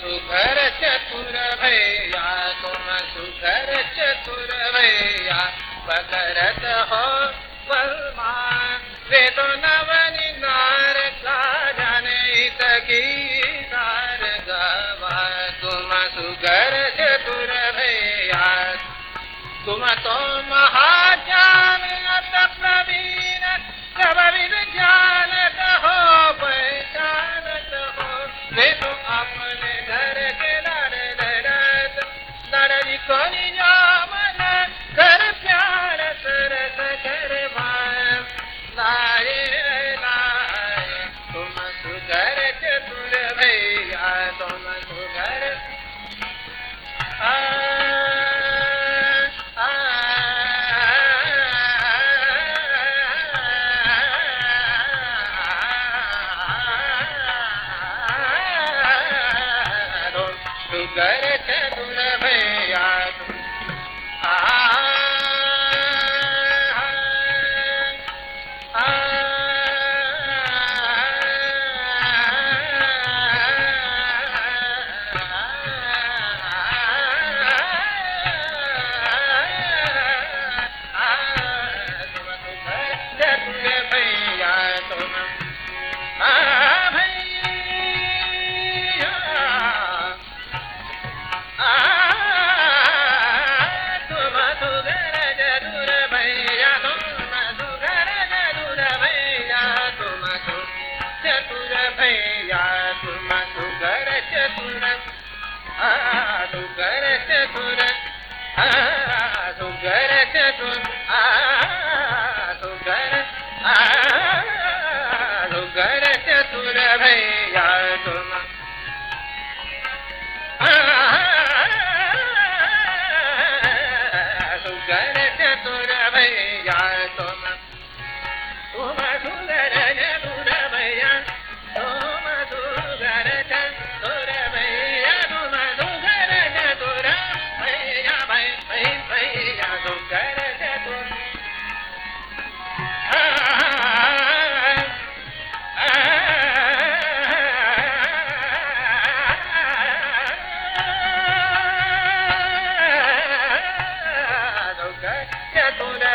सुखर चतुर भैया, तुम सुखर चतुर भैया पकड़त हो बलवान वे तो नवन नार कारण की नार गवा। तुम सुखर चतुर भैया, तुम तो महाजान प्रवीण, सब विद जानत हो पहचानत हो वे तो Okay. ಚತುರ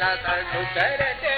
रतनु चरते